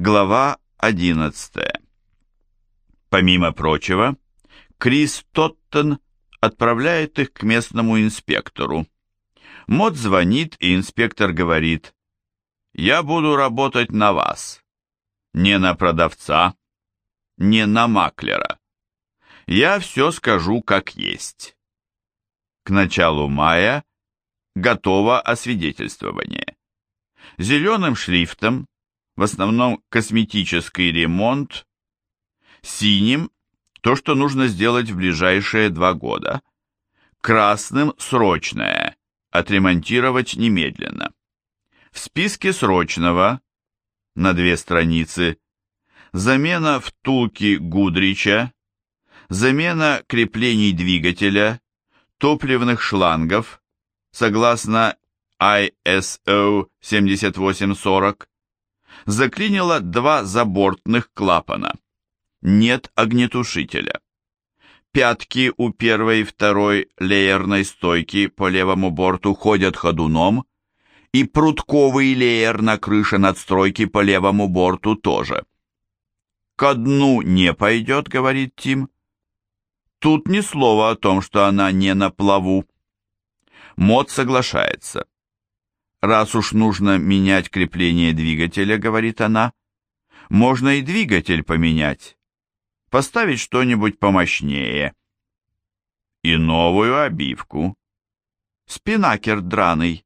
Глава 11. Помимо прочего, Крис Тоттен отправляет их к местному инспектору. Мод звонит, и инспектор говорит, «Я буду работать на вас, не на продавца, не на маклера. Я все скажу как есть». К началу мая готово освидетельствование. Зеленым шрифтом в основном косметический ремонт, синим – то, что нужно сделать в ближайшие два года, красным – срочное, отремонтировать немедленно. В списке срочного на две страницы замена втулки Гудрича, замена креплений двигателя, топливных шлангов, согласно ISO 7840, заклинило два забортных клапана. Нет огнетушителя. Пятки у первой и второй леерной стойки по левому борту ходят ходуном, и прутковый леер на крыше надстройки по левому борту тоже. «Ко дну не пойдет», — говорит Тим. Тут ни слова о том, что она не на плаву. Мод соглашается. «Раз уж нужно менять крепление двигателя, — говорит она, — можно и двигатель поменять, поставить что-нибудь помощнее. И новую обивку. Спинакер драный.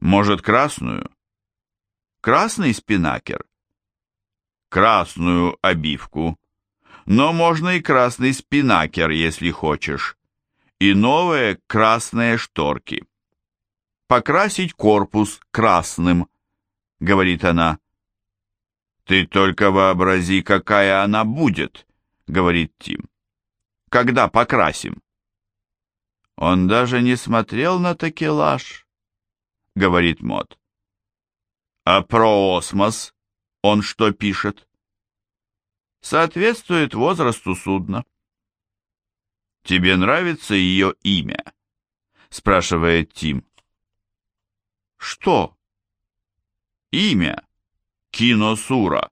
Может, красную? Красный спинакер? Красную обивку. Но можно и красный спинакер, если хочешь. И новые красные шторки покрасить корпус красным», — говорит она. «Ты только вообрази, какая она будет», — говорит Тим. «Когда покрасим?» «Он даже не смотрел на такелаж», — говорит Мот. «А про осмос он что пишет?» «Соответствует возрасту судна». «Тебе нравится ее имя?» — спрашивает Тим. Что? Имя. Киносура.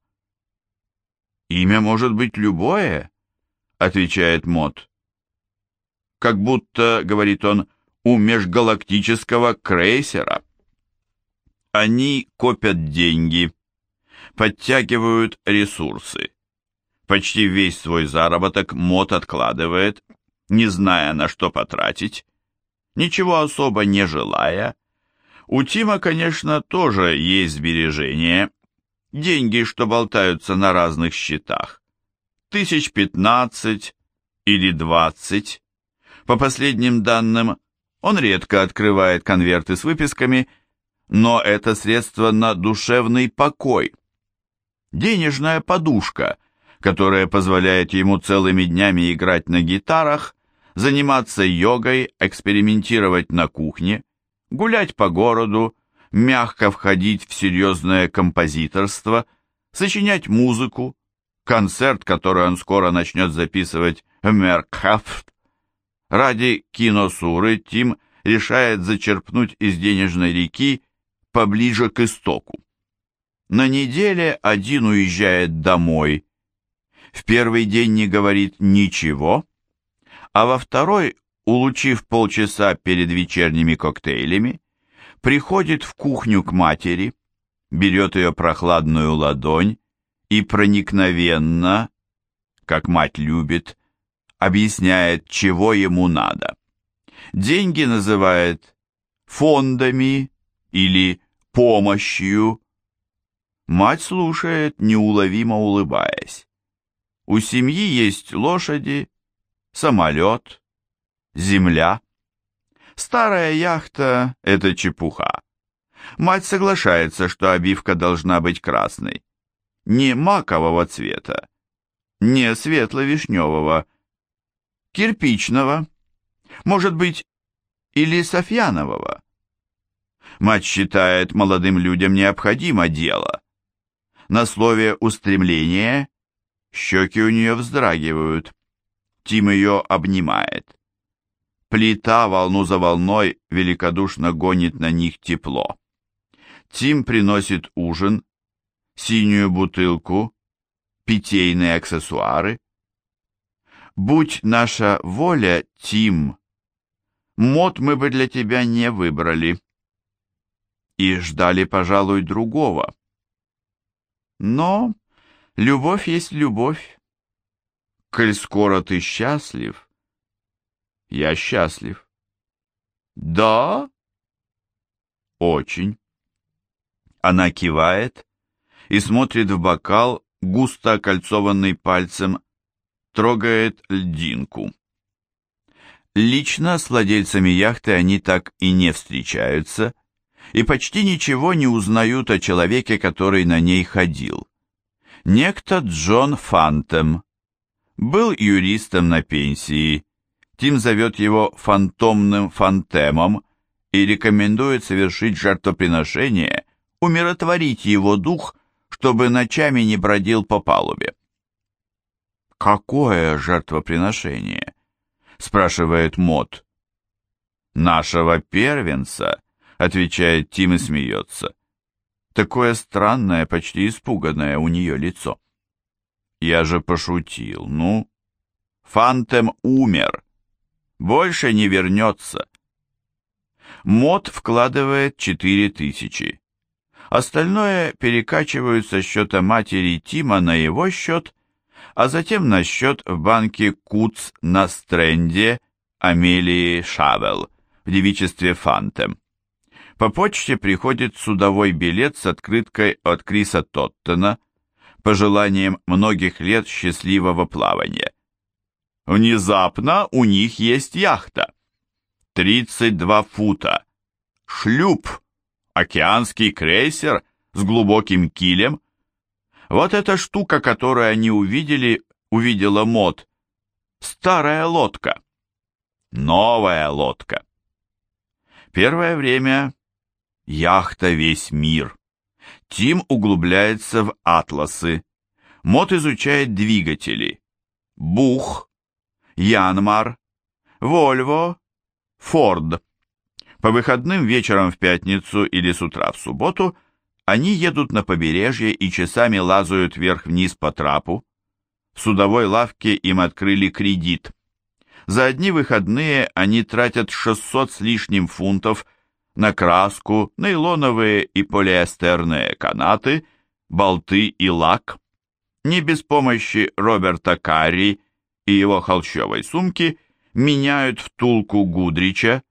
Имя может быть любое, отвечает Мот. Как будто, говорит он, у межгалактического крейсера. Они копят деньги, подтягивают ресурсы. Почти весь свой заработок Мот откладывает, не зная, на что потратить, ничего особо не желая, у Тима, конечно, тоже есть сбережения. Деньги, что болтаются на разных счетах. Тысяч пятнадцать или двадцать. По последним данным, он редко открывает конверты с выписками, но это средство на душевный покой. Денежная подушка, которая позволяет ему целыми днями играть на гитарах, заниматься йогой, экспериментировать на кухне, гулять по городу, мягко входить в серьезное композиторство, сочинять музыку, концерт, который он скоро начнет записывать в Меркхафт. Ради киносуры Тим решает зачерпнуть из денежной реки поближе к истоку. На неделе один уезжает домой. В первый день не говорит ничего, а во второй улучив полчаса перед вечерними коктейлями, приходит в кухню к матери, берет ее прохладную ладонь и проникновенно, как мать любит, объясняет, чего ему надо. Деньги называет фондами или помощью. Мать слушает, неуловимо улыбаясь. У семьи есть лошади, самолет, земля. Старая яхта — это чепуха. Мать соглашается, что обивка должна быть красной. Не макового цвета, не светло-вишневого, кирпичного, может быть, или софьянового. Мать считает, молодым людям необходимо дело. На слове «устремление» щеки у нее вздрагивают. Тим ее обнимает. Плита волну за волной великодушно гонит на них тепло. Тим приносит ужин, синюю бутылку, питейные аксессуары. Будь наша воля, Тим, мод мы бы для тебя не выбрали. И ждали, пожалуй, другого. Но любовь есть любовь. Коль скоро ты счастлив, я счастлив. Да? Очень. Она кивает и смотрит в бокал, густо окольцованный пальцем, трогает льдинку. Лично с владельцами яхты они так и не встречаются и почти ничего не узнают о человеке, который на ней ходил. Некто Джон Фантем. Был юристом на пенсии. Тим зовет его фантомным фантемом и рекомендует совершить жертвоприношение, умиротворить его дух, чтобы ночами не бродил по палубе. «Какое жертвоприношение?» — спрашивает Мот. «Нашего первенца», — отвечает Тим и смеется. Такое странное, почти испуганное у нее лицо. «Я же пошутил, ну...» «Фантом умер. Больше не вернется». Мот вкладывает четыре тысячи. Остальное перекачивают со счета матери Тима на его счет, а затем на счет в банке Куц на Стренде Амелии Шавел в девичестве Фантем. По почте приходит судовой билет с открыткой от Криса Тоттена, пожеланием многих лет счастливого плавания. Внезапно у них есть яхта. 32 фута. Шлюп океанский крейсер с глубоким килем. Вот эта штука, которую они увидели, увидела Мод. Старая лодка. Новая лодка. Первое время яхта весь мир. Тим углубляется в атласы. Мод изучает двигатели. Бух, Янмар, Вольво, Форд. По выходным вечером в пятницу или с утра в субботу они едут на побережье и часами лазают вверх-вниз по трапу. В судовой лавке им открыли кредит. За одни выходные они тратят 600 с лишним фунтов на краску, нейлоновые и полиэстерные канаты, болты и лак. Не без помощи Роберта Карри и его холщовой сумки меняют втулку Гудрича,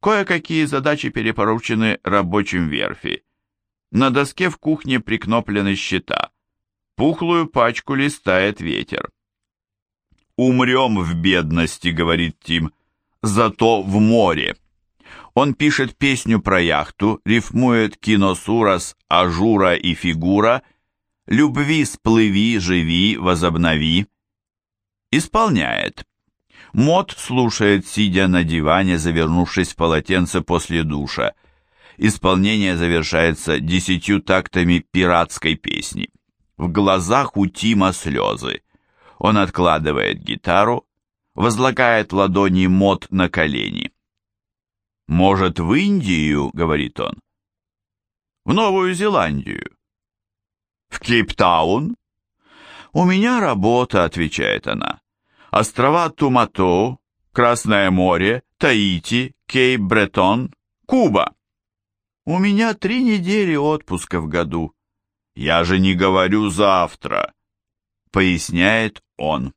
Кое-какие задачи перепоручены рабочим верфи. На доске в кухне прикноплены счета. Пухлую пачку листает ветер. «Умрем в бедности», — говорит Тим, — «зато в море». Он пишет песню про яхту, рифмует киносурас, ажура и фигура, любви сплыви, живи, возобнови. Исполняет. Мод слушает, сидя на диване, завернувшись в полотенце после душа. Исполнение завершается десятью тактами пиратской песни. В глазах у Тима слезы. Он откладывает гитару, возлагает ладони Мод на колени. «Может, в Индию?» — говорит он. «В Новую Зеландию». «В Кейптаун?» «У меня работа», — отвечает она острова Тумато, Красное море, Таити, Кейп-Бретон, Куба. У меня три недели отпуска в году. Я же не говорю завтра, поясняет он.